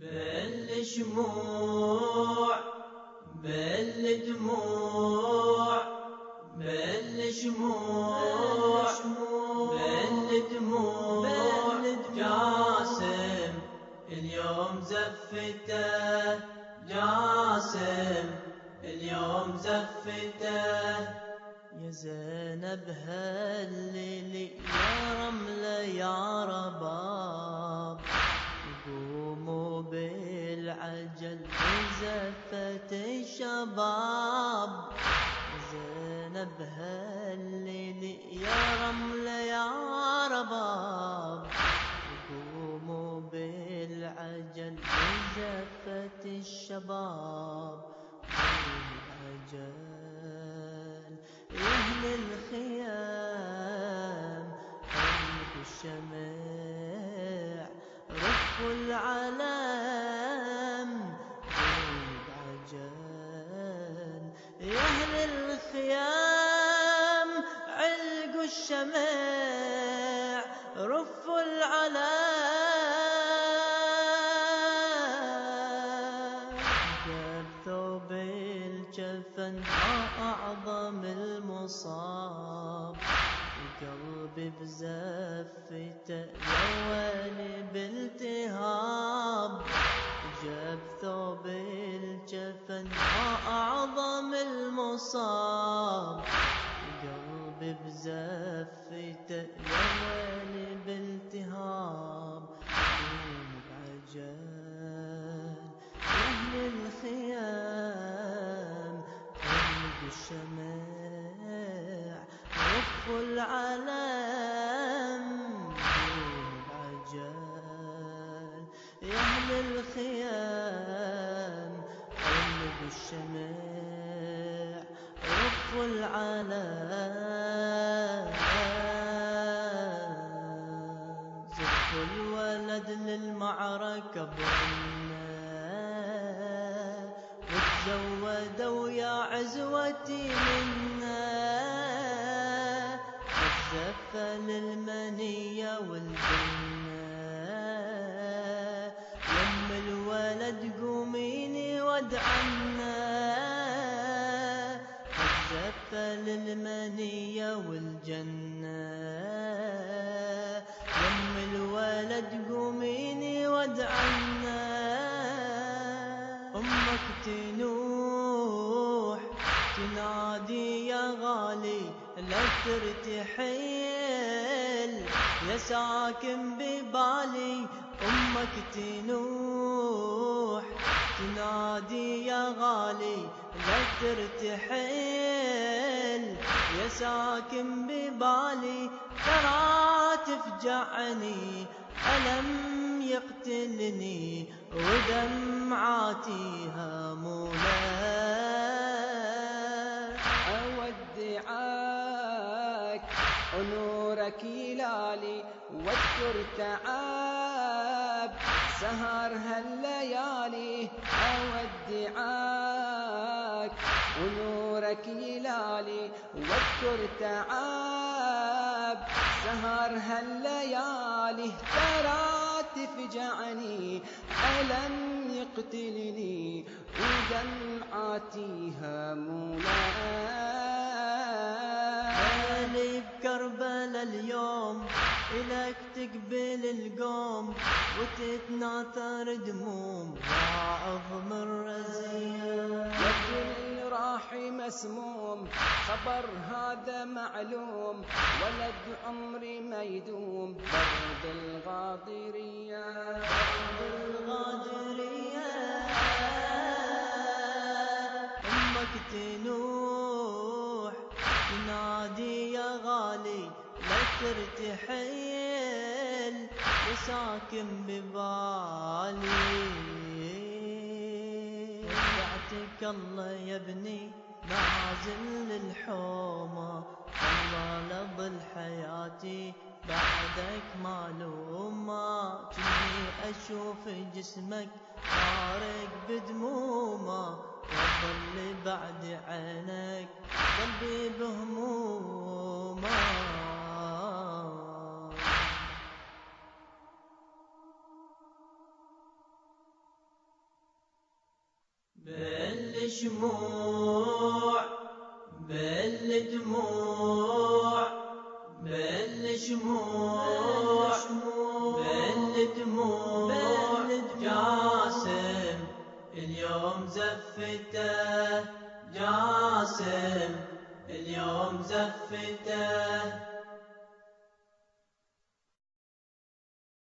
بالشموع بالدموع بالشموع بالدموع جاسم اليوم زفته. جاسم اليوم زفته. يا زينب هالليل يا رملة يا رباب الشباب زينب هالليل يا رملة يا رباب؟ قوموا بالعجل زفت الشباب. بالعجل يهل الخيام. قلب الشمع رفوا العلم الخيام علقوا الشمع رفوا العلم جاب ثوب الجفن أعظم المصاب. قلبي بزفته لوالي بالتهاب. جاب ثوب الجفن ما أعظم المصاب. بزفته لوالي بالتهاب قوم بعجل أهل الخيام قلب الشمع رفوا العلم قوم بعجل يا أهل الخيام قلب الشمع رفوا العلم زفوا الولد للمعركة برنا وتزودوا يا عزوتي منا. الزفة للمنية والجنة. لم الولد قوميني وادعنا الزفة للمنية والجنة. لا ترتحل يا ساكن ببالي أمك تنوح. تنادي يا غالي لا ترتحل يا ساكن ببالي ترى تفجعني. ألم يقتلني ودمعاتي هامولا ونورك يلالي واذكر تعب سهر هالليالي أودعك. ونورك يلالي واذكر تعب سهر هالليالي ترى تفجعني. ألم يقتلني؟ ودمعاتي هامولا أهلي بكربلا اليوم إلك تقبل القوم وتتناثر دموم. واعظ من رزية. وكل راح مسموم خبر هذا معلوم. ولد عمري ما يدوم برد الغاضرية. الغادرية أمك تنوح ترتحل يا ساكن ببالي. رجعتك الله يا ابني نازل للحومة الله لظل حياتي بعدك معلومة. جني أشوف جسمك غارق بدمومة. وظل بعد عينك قلبي بالشموع بالدموع بالشموع بالدموع جاسم اليوم زفته. جاسم اليوم زفته.